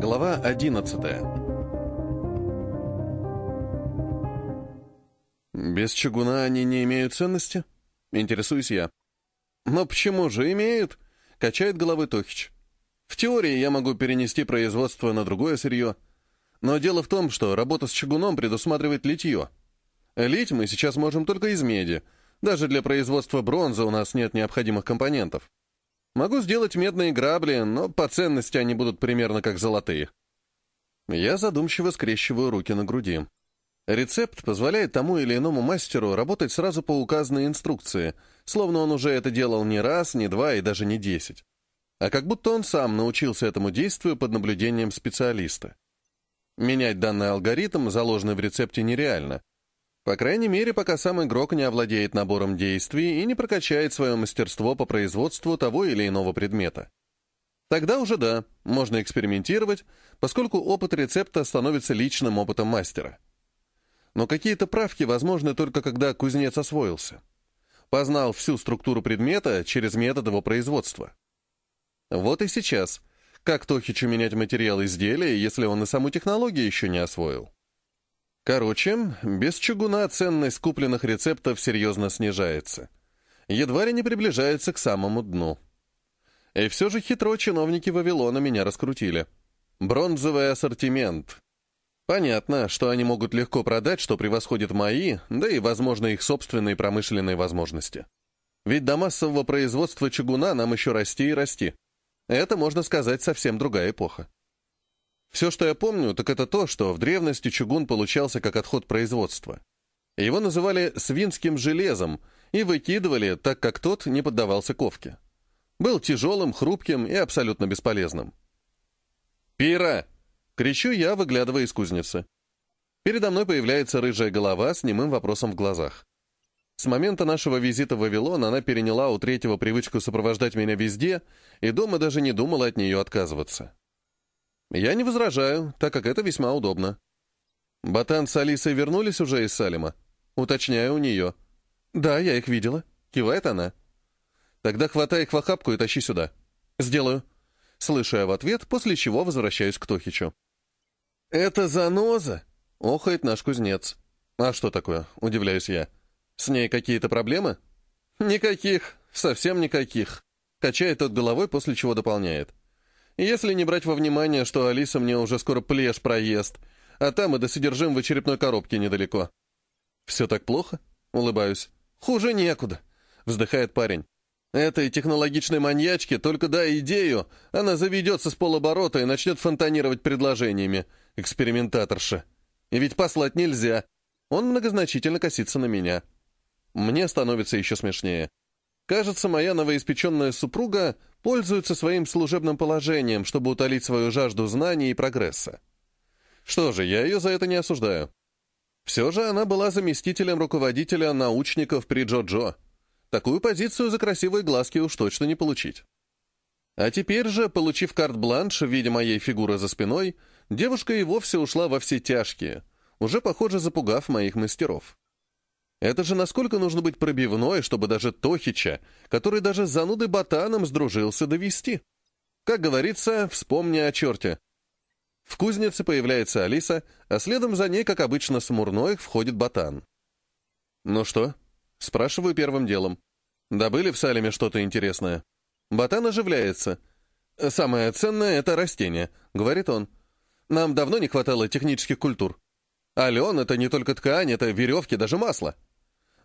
Глава 11 «Без чугуна они не имеют ценности?» Интересуюсь я. «Но почему же имеют?» — качает головой Тохич. «В теории я могу перенести производство на другое сырье. Но дело в том, что работа с чугуном предусматривает литье. Лить мы сейчас можем только из меди. Даже для производства бронзы у нас нет необходимых компонентов. Могу сделать медные грабли, но по ценности они будут примерно как золотые. Я задумчиво скрещиваю руки на груди. Рецепт позволяет тому или иному мастеру работать сразу по указанной инструкции, словно он уже это делал не раз, не два и даже не десять. А как будто он сам научился этому действию под наблюдением специалиста. Менять данный алгоритм, заложенный в рецепте, нереально. По крайней мере, пока сам игрок не овладеет набором действий и не прокачает свое мастерство по производству того или иного предмета. Тогда уже да, можно экспериментировать, поскольку опыт рецепта становится личным опытом мастера. Но какие-то правки возможны только когда кузнец освоился. Познал всю структуру предмета через метод его производства. Вот и сейчас. Как Тохичу менять материал изделия, если он и саму технологию еще не освоил? Короче, без чугуна ценность купленных рецептов серьезно снижается. Едва ли не приближается к самому дну. И все же хитро чиновники Вавилона меня раскрутили. Бронзовый ассортимент. Понятно, что они могут легко продать, что превосходит мои, да и, возможно, их собственные промышленные возможности. Ведь до массового производства чугуна нам еще расти и расти. Это, можно сказать, совсем другая эпоха. Все, что я помню, так это то, что в древности чугун получался как отход производства. Его называли «свинским железом» и выкидывали, так как тот не поддавался ковке. Был тяжелым, хрупким и абсолютно бесполезным. «Пира!» — кричу я, выглядывая из кузницы. Передо мной появляется рыжая голова с немым вопросом в глазах. С момента нашего визита в Вавилон она переняла у третьего привычку сопровождать меня везде, и дома даже не думала от нее отказываться. Я не возражаю, так как это весьма удобно. Батан с Алисой вернулись уже из Салима? Уточняю у нее. Да, я их видела. Кивает она. Тогда хватай их в охапку и тащи сюда. Сделаю. Слышу я в ответ, после чего возвращаюсь к Тохичу. «Это заноза!» — охает наш кузнец. «А что такое?» — удивляюсь я. «С ней какие-то проблемы?» «Никаких, совсем никаких», — качает тот головой, после чего дополняет. Если не брать во внимание, что Алиса мне уже скоро плешь проест, а там и до содержимого черепной коробки недалеко. «Все так плохо?» — улыбаюсь. «Хуже некуда», — вздыхает парень. «Этой технологичной маньячке только дай идею, она заведется с полоборота и начнет фонтанировать предложениями. Экспериментаторша. И ведь послать нельзя. Он многозначительно косится на меня. Мне становится еще смешнее. Кажется, моя новоиспеченная супруга пользуется своим служебным положением, чтобы утолить свою жажду знаний и прогресса. Что же, я ее за это не осуждаю. Все же она была заместителем руководителя научников при Джо-Джо. Такую позицию за красивые глазки уж точно не получить. А теперь же, получив карт-бланш в виде моей фигуры за спиной, девушка и вовсе ушла во все тяжкие, уже, похоже, запугав моих мастеров. Это же насколько нужно быть пробивной, чтобы даже Тохича, который даже с занудой ботаном сдружился, довести. Как говорится, вспомни о черте. В кузнице появляется Алиса, а следом за ней, как обычно, смурной, входит ботан. «Ну что?» — спрашиваю первым делом. «Добыли в Салеме что-то интересное?» Ботан оживляется. «Самое ценное — это растение», — говорит он. «Нам давно не хватало технических культур. А лен — это не только ткань, это веревки, даже масло».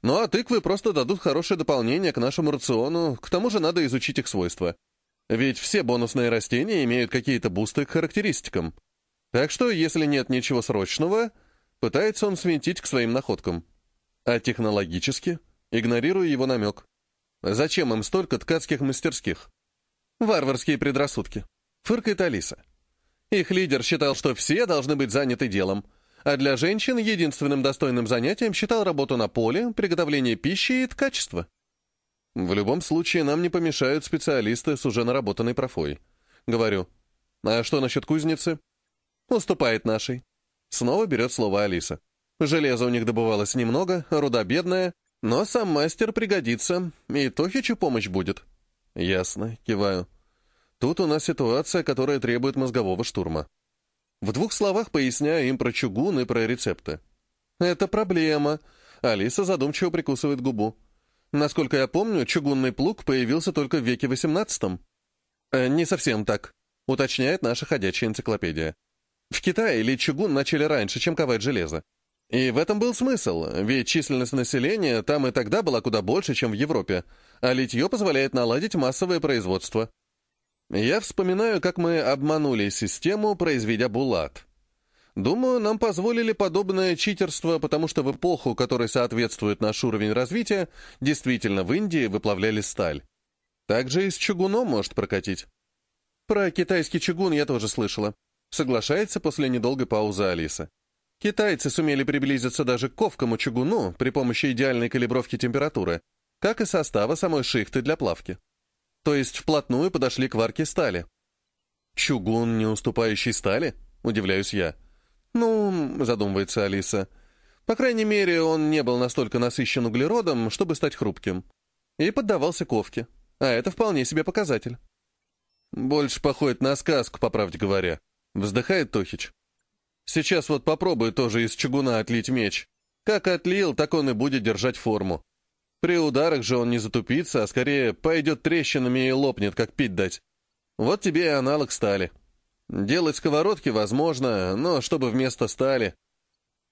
Ну а тыквы просто дадут хорошее дополнение к нашему рациону, к тому же надо изучить их свойства. Ведь все бонусные растения имеют какие-то бусты к характеристикам. Так что, если нет ничего срочного, пытается он свинтить к своим находкам. А технологически игнорирую его намек. Зачем им столько ткацких мастерских? Варварские предрассудки. Фыркает Алиса. Их лидер считал, что все должны быть заняты делом, а для женщин единственным достойным занятием считал работу на поле, приготовление пищи и ткачество. В любом случае, нам не помешают специалисты с уже наработанной профой. Говорю, а что насчет кузницы? Уступает нашей. Снова берет слово Алиса. Железа у них добывалось немного, руда бедная, но сам мастер пригодится, и Тохичу помощь будет. Ясно, киваю. Тут у нас ситуация, которая требует мозгового штурма. В двух словах поясняю им про чугун и про рецепты. «Это проблема», — Алиса задумчиво прикусывает губу. «Насколько я помню, чугунный плуг появился только в веке XVIII». Э, «Не совсем так», — уточняет наша ходячая энциклопедия. В Китае лить чугун начали раньше, чем ковать железо. И в этом был смысл, ведь численность населения там и тогда была куда больше, чем в Европе, а литье позволяет наладить массовое производство. Я вспоминаю, как мы обманули систему, произведя булат. Думаю, нам позволили подобное читерство, потому что в эпоху, которой соответствует наш уровень развития, действительно в Индии выплавляли сталь. Также и с чугуном может прокатить. Про китайский чугун я тоже слышала. Соглашается после недолгой паузы Алиса. Китайцы сумели приблизиться даже к ковкому чугуну при помощи идеальной калибровки температуры, как и состава самой шихты для плавки. То есть вплотную подошли к варке стали. «Чугун, не уступающий стали?» — удивляюсь я. «Ну, — задумывается Алиса, — по крайней мере, он не был настолько насыщен углеродом, чтобы стать хрупким. И поддавался ковке. А это вполне себе показатель». «Больше походит на сказку, по правде говоря», — вздыхает Тохич. Сейчас вот попробуй тоже из чугуна отлить меч. Как отлил, так он и будет держать форму. При ударах же он не затупится, а скорее пойдет трещинами и лопнет, как пить дать. Вот тебе и аналог стали. Делать сковородки возможно, но чтобы вместо стали.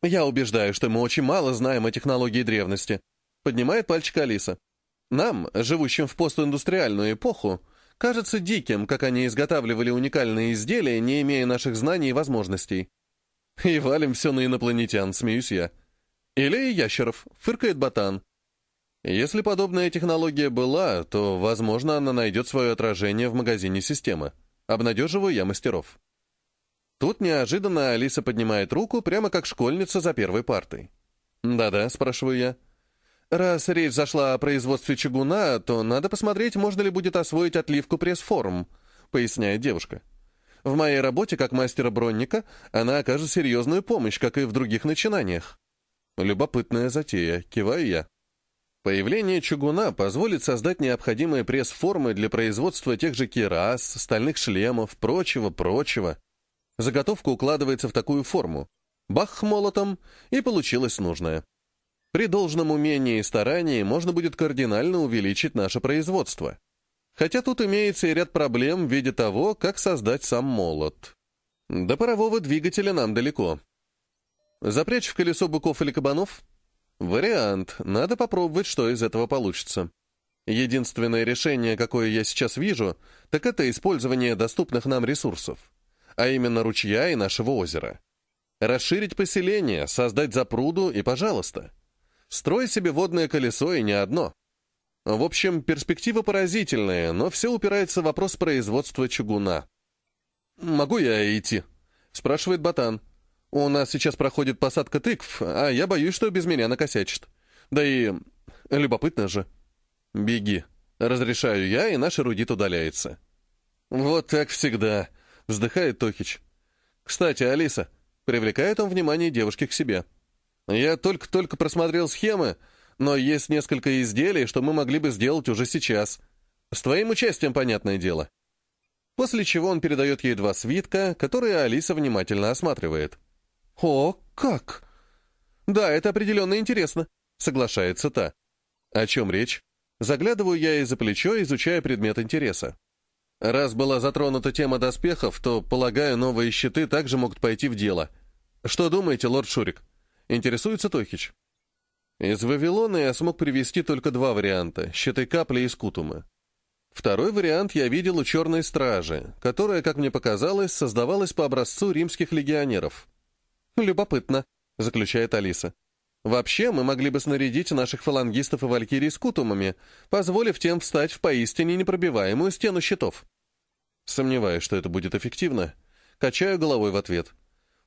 Я убеждаю, что мы очень мало знаем о технологии древности. Поднимает пальчик Алиса. Нам, живущим в постиндустриальную эпоху, кажется диким, как они изготавливали уникальные изделия, не имея наших знаний и возможностей. И валим все на инопланетян, смеюсь я. Или ящеров, фыркает ботан. Если подобная технология была, то, возможно, она найдет свое отражение в магазине системы. Обнадеживаю я мастеров. Тут неожиданно Алиса поднимает руку, прямо как школьница за первой партой. «Да-да», — спрашиваю я. «Раз речь зашла о производстве чугуна, то надо посмотреть, можно ли будет освоить отливку пресс-форм», — поясняет девушка. В моей работе как мастера бронника она окажет серьезную помощь, как и в других начинаниях. Любопытная затея, киваю я. Появление чугуна позволит создать необходимые пресс-формы для производства тех же кирас, стальных шлемов, прочего-прочего. Заготовка укладывается в такую форму. Бах молотом, и получилось нужное. При должном умении и старании можно будет кардинально увеличить наше производство. Хотя тут имеется и ряд проблем в виде того, как создать сам молот. До парового двигателя нам далеко. Запрячь в колесо быков или кабанов? Вариант. Надо попробовать, что из этого получится. Единственное решение, какое я сейчас вижу, так это использование доступных нам ресурсов, а именно ручья и нашего озера. Расширить поселение, создать запруду и, пожалуйста. Строй себе водное колесо и не одно. В общем, перспектива поразительная, но все упирается в вопрос производства чугуна. «Могу я идти?» — спрашивает Батан. «У нас сейчас проходит посадка тыкв, а я боюсь, что без меня накосячит. Да и любопытно же». «Беги», — разрешаю я, и наш эрудит удаляется. «Вот так всегда», — вздыхает Тохич. «Кстати, Алиса», — привлекает он внимание девушки к себе. «Я только-только просмотрел схемы, но есть несколько изделий, что мы могли бы сделать уже сейчас. С твоим участием, понятное дело. После чего он передает ей два свитка, которые Алиса внимательно осматривает. «О, как!» «Да, это определенно интересно», — соглашается та. «О чем речь?» Заглядываю я из-за плечо, изучая предмет интереса. Раз была затронута тема доспехов, то, полагаю, новые щиты также могут пойти в дело. Что думаете, лорд Шурик? Интересуется Тохич. Из Вавилона я смог привести только два варианта — щиты капли и скутумы. Второй вариант я видел у Черной Стражи, которая, как мне показалось, создавалась по образцу римских легионеров. «Любопытно», — заключает Алиса. «Вообще, мы могли бы снарядить наших фалангистов и валькирий скутумами, позволив тем встать в поистине непробиваемую стену щитов». Сомневаюсь, что это будет эффективно. Качаю головой в ответ.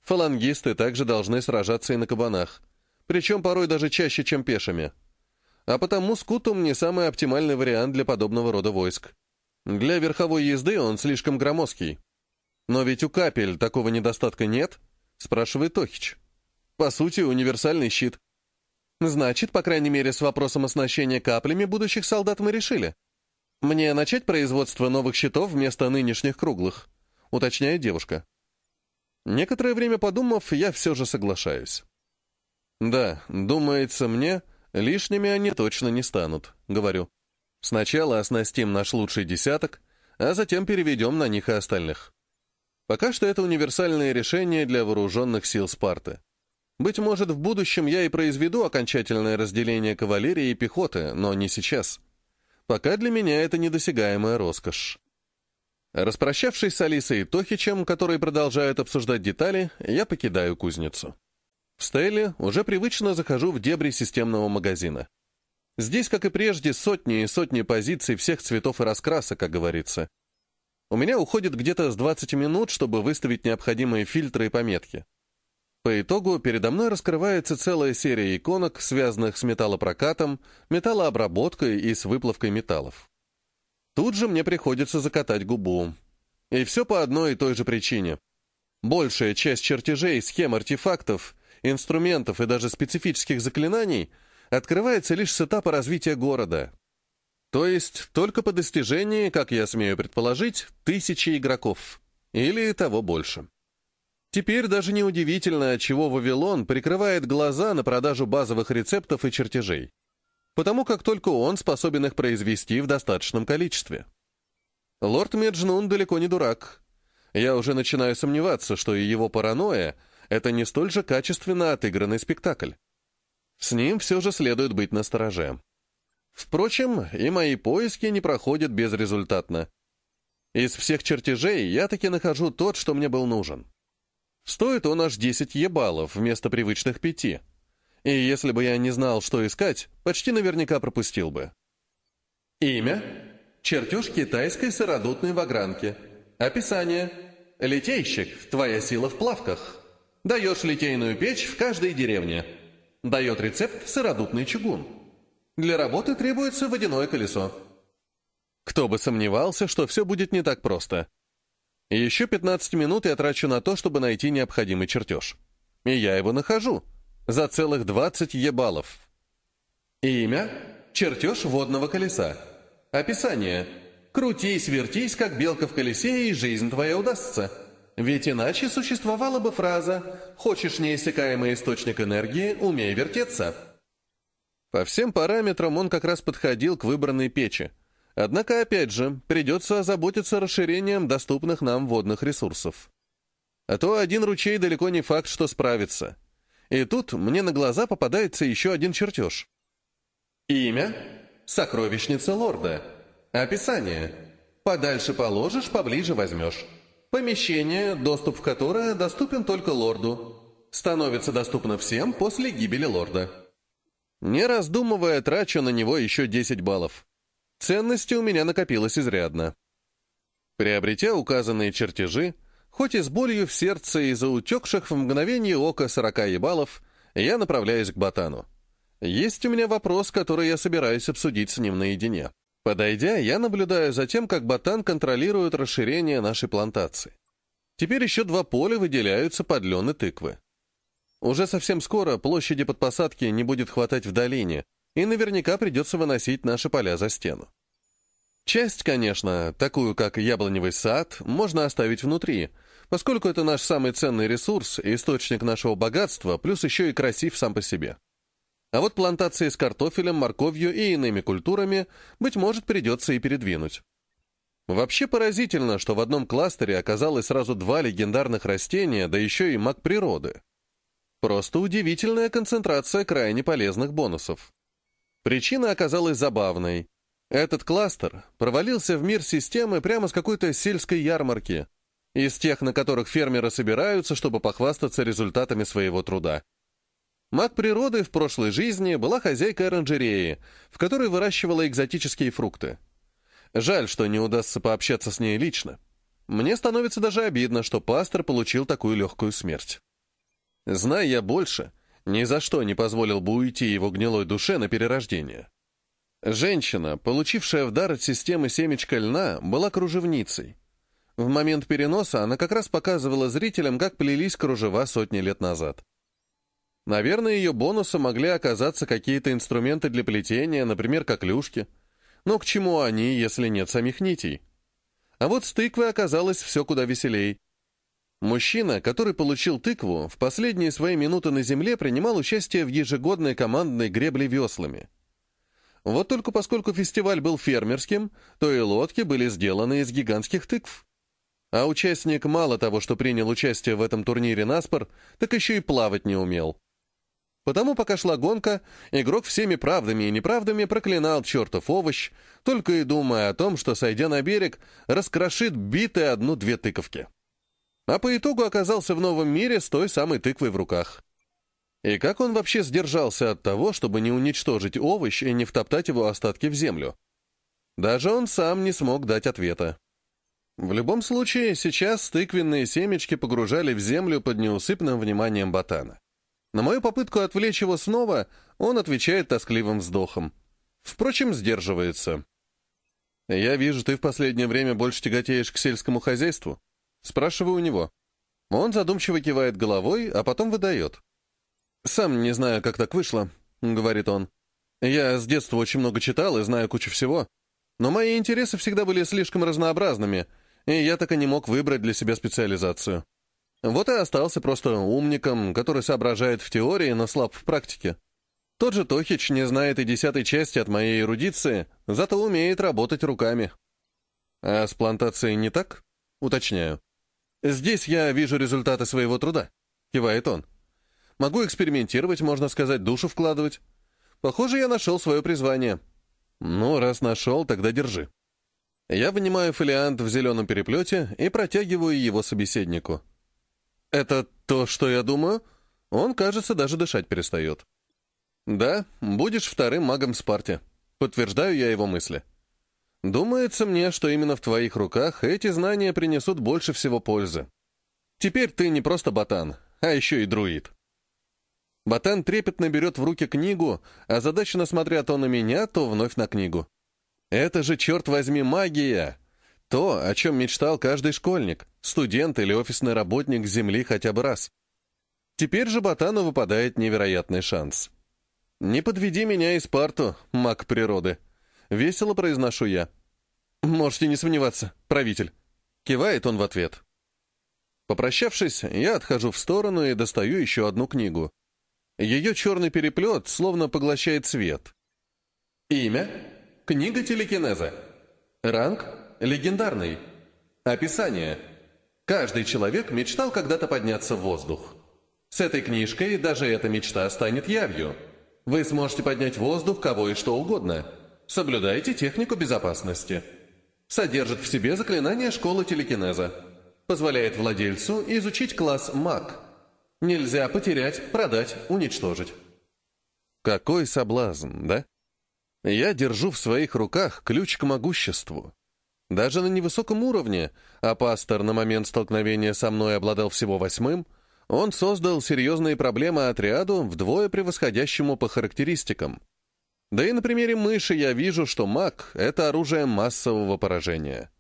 Фалангисты также должны сражаться и на кабанах причем порой даже чаще, чем пешими. А потому скутум не самый оптимальный вариант для подобного рода войск. Для верховой езды он слишком громоздкий. Но ведь у капель такого недостатка нет, спрашивает Тохич. По сути, универсальный щит. Значит, по крайней мере, с вопросом оснащения каплями будущих солдат мы решили. Мне начать производство новых щитов вместо нынешних круглых, уточняет девушка. Некоторое время подумав, я все же соглашаюсь. Да, думается мне, лишними они точно не станут, говорю. Сначала оснастим наш лучший десяток, а затем переведем на них и остальных. Пока что это универсальное решение для вооруженных сил Спарты. Быть может, в будущем я и произведу окончательное разделение кавалерии и пехоты, но не сейчас. Пока для меня это недосягаемая роскошь. Распрощавшись с Алисой и Тохичем, которые продолжают обсуждать детали, я покидаю кузницу. В Стелле уже привычно захожу в дебри системного магазина. Здесь, как и прежде, сотни и сотни позиций всех цветов и раскрасок, как говорится. У меня уходит где-то с 20 минут, чтобы выставить необходимые фильтры и пометки. По итогу передо мной раскрывается целая серия иконок, связанных с металлопрокатом, металлообработкой и с выплавкой металлов. Тут же мне приходится закатать губу. И все по одной и той же причине. Большая часть чертежей, схем артефактов, инструментов и даже специфических заклинаний открывается лишь с этапа развития города. То есть только по достижении, как я смею предположить, тысячи игроков. Или того больше. Теперь даже неудивительно, отчего Вавилон прикрывает глаза на продажу базовых рецептов и чертежей потому как только он способен их произвести в достаточном количестве. Лорд Меджнун далеко не дурак. Я уже начинаю сомневаться, что и его паранойя — это не столь же качественно отыгранный спектакль. С ним все же следует быть настороже. Впрочем, и мои поиски не проходят безрезультатно. Из всех чертежей я таки нахожу тот, что мне был нужен. Стоит он аж 10 ебалов вместо привычных пяти — и если бы я не знал, что искать, почти наверняка пропустил бы. Имя. Чертеж китайской сыродутной вагранки. Описание. Литейщик. Твоя сила в плавках. Даешь литейную печь в каждой деревне. Дает рецепт сыродутный чугун. Для работы требуется водяное колесо. Кто бы сомневался, что все будет не так просто. Еще 15 минут я трачу на то, чтобы найти необходимый чертеж. И я его нахожу — за целых 20 ебалов. Имя – чертеж водного колеса. Описание – крутись, вертись, как белка в колесе, и жизнь твоя удастся. Ведь иначе существовала бы фраза «Хочешь неиссякаемый источник энергии, умей вертеться». По всем параметрам он как раз подходил к выбранной печи. Однако, опять же, придется озаботиться расширением доступных нам водных ресурсов. А то один ручей далеко не факт, что справится. И тут мне на глаза попадается еще один чертеж. Имя — сокровищница лорда. Описание — подальше положишь, поближе возьмешь. Помещение, доступ в которое доступен только лорду. Становится доступно всем после гибели лорда. Не раздумывая, трачу на него еще 10 баллов. Ценности у меня накопилось изрядно. Приобретя указанные чертежи, Хоть и с болью в сердце из-за утекших в мгновение ока сорока ебалов, я направляюсь к ботану. Есть у меня вопрос, который я собираюсь обсудить с ним наедине. Подойдя, я наблюдаю за тем, как ботан контролирует расширение нашей плантации. Теперь еще два поля выделяются под лен и тыквы. Уже совсем скоро площади под посадки не будет хватать в долине, и наверняка придется выносить наши поля за стену. Часть, конечно, такую как яблоневый сад, можно оставить внутри — поскольку это наш самый ценный ресурс, источник нашего богатства, плюс еще и красив сам по себе. А вот плантации с картофелем, морковью и иными культурами, быть может, придется и передвинуть. Вообще поразительно, что в одном кластере оказалось сразу два легендарных растения, да еще и маг природы. Просто удивительная концентрация крайне полезных бонусов. Причина оказалась забавной. Этот кластер провалился в мир системы прямо с какой-то сельской ярмарки, из тех, на которых фермеры собираются, чтобы похвастаться результатами своего труда. Маг природы в прошлой жизни была хозяйкой оранжереи, в которой выращивала экзотические фрукты. Жаль, что не удастся пообщаться с ней лично. Мне становится даже обидно, что пастор получил такую легкую смерть. Зная я больше, ни за что не позволил бы уйти его гнилой душе на перерождение. Женщина, получившая в дар от системы семечка льна, была кружевницей. В момент переноса она как раз показывала зрителям, как плелись кружева сотни лет назад. Наверное, ее бонусом могли оказаться какие-то инструменты для плетения, например, коклюшки. Но к чему они, если нет самих нитей? А вот с тыквой оказалось все куда веселей. Мужчина, который получил тыкву, в последние свои минуты на земле принимал участие в ежегодной командной гребле веслами. Вот только поскольку фестиваль был фермерским, то и лодки были сделаны из гигантских тыкв. А участник мало того, что принял участие в этом турнире наспор, так еще и плавать не умел. Потому, пока шла гонка, игрок всеми правдами и неправдами проклинал чертов овощ, только и думая о том, что, сойдя на берег, раскрошит битые одну-две тыковки. А по итогу оказался в новом мире с той самой тыквой в руках. И как он вообще сдержался от того, чтобы не уничтожить овощ и не втоптать его остатки в землю? Даже он сам не смог дать ответа. В любом случае, сейчас тыквенные семечки погружали в землю под неусыпным вниманием ботана. На мою попытку отвлечь его снова, он отвечает тоскливым вздохом. Впрочем, сдерживается. «Я вижу, ты в последнее время больше тяготеешь к сельскому хозяйству?» Спрашиваю у него. Он задумчиво кивает головой, а потом выдает. «Сам не знаю, как так вышло», — говорит он. «Я с детства очень много читал и знаю кучу всего, но мои интересы всегда были слишком разнообразными, и я так и не мог выбрать для себя специализацию. Вот и остался просто умником, который соображает в теории, но слаб в практике. Тот же Тохич не знает и десятой части от моей эрудиции, зато умеет работать руками. А с плантацией не так? Уточняю. Здесь я вижу результаты своего труда, кивает он. Могу экспериментировать, можно сказать, душу вкладывать. Похоже, я нашел свое призвание. Ну, раз нашел, тогда держи. Я вынимаю фолиант в зеленом переплете и протягиваю его собеседнику. «Это то, что я думаю?» Он, кажется, даже дышать перестает. «Да, будешь вторым магом Спарте. Подтверждаю я его мысли. Думается мне, что именно в твоих руках эти знания принесут больше всего пользы. Теперь ты не просто ботан, а еще и друид». Ботан трепетно берет в руки книгу, а задачно смотря то на меня, то вновь на книгу. «Это же, черт возьми, магия!» То, о чем мечтал каждый школьник, студент или офисный работник Земли хотя бы раз. Теперь же Ботану выпадает невероятный шанс. «Не подведи меня из парту, маг природы», — весело произношу я. «Можете не сомневаться, правитель», — кивает он в ответ. Попрощавшись, я отхожу в сторону и достаю еще одну книгу. Ее черный переплет словно поглощает свет. Имя — книга телекинеза. Ранг легендарный. Описание. Каждый человек мечтал когда-то подняться в воздух. С этой книжкой даже эта мечта станет явью. Вы сможете поднять в воздух кого и что угодно. Соблюдайте технику безопасности. Содержит в себе заклинание школы телекинеза. Позволяет владельцу изучить класс маг. Нельзя потерять, продать, уничтожить. Какой соблазн, да? Я держу в своих руках ключ к могуществу. Даже на невысоком уровне, а пастор на момент столкновения со мной обладал всего восьмым, он создал серьезные проблемы отряду, вдвое превосходящему по характеристикам. Да и на примере мыши я вижу, что маг — это оружие массового поражения.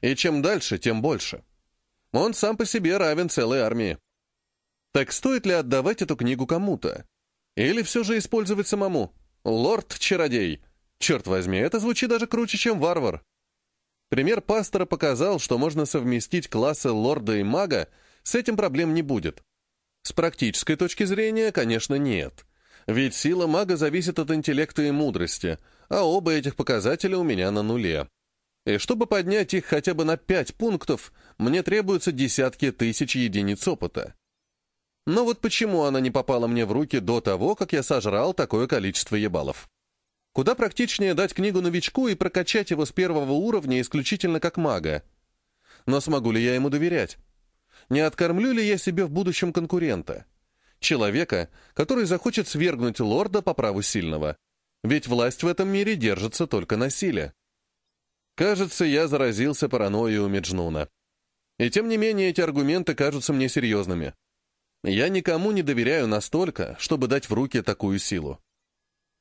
И чем дальше, тем больше. Он сам по себе равен целой армии. Так стоит ли отдавать эту книгу кому-то? Или все же использовать самому? Лорд-чародей. Черт возьми, это звучит даже круче, чем варвар. Пример пастора показал, что можно совместить классы лорда и мага, с этим проблем не будет. С практической точки зрения, конечно, нет. Ведь сила мага зависит от интеллекта и мудрости, а оба этих показателя у меня на нуле. И чтобы поднять их хотя бы на пять пунктов, мне требуются десятки тысяч единиц опыта. Но вот почему она не попала мне в руки до того, как я сожрал такое количество ебалов? Куда практичнее дать книгу новичку и прокачать его с первого уровня исключительно как мага. Но смогу ли я ему доверять? Не откормлю ли я себе в будущем конкурента? Человека, который захочет свергнуть лорда по праву сильного. Ведь власть в этом мире держится только на силе. Кажется, я заразился паранойей у Меджнуна. И тем не менее эти аргументы кажутся мне серьезными. Я никому не доверяю настолько, чтобы дать в руки такую силу.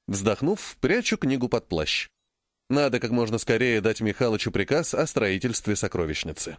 Вздохнув, прячу книгу под плащ. Надо как можно скорее дать Михалычу приказ о строительстве сокровищницы.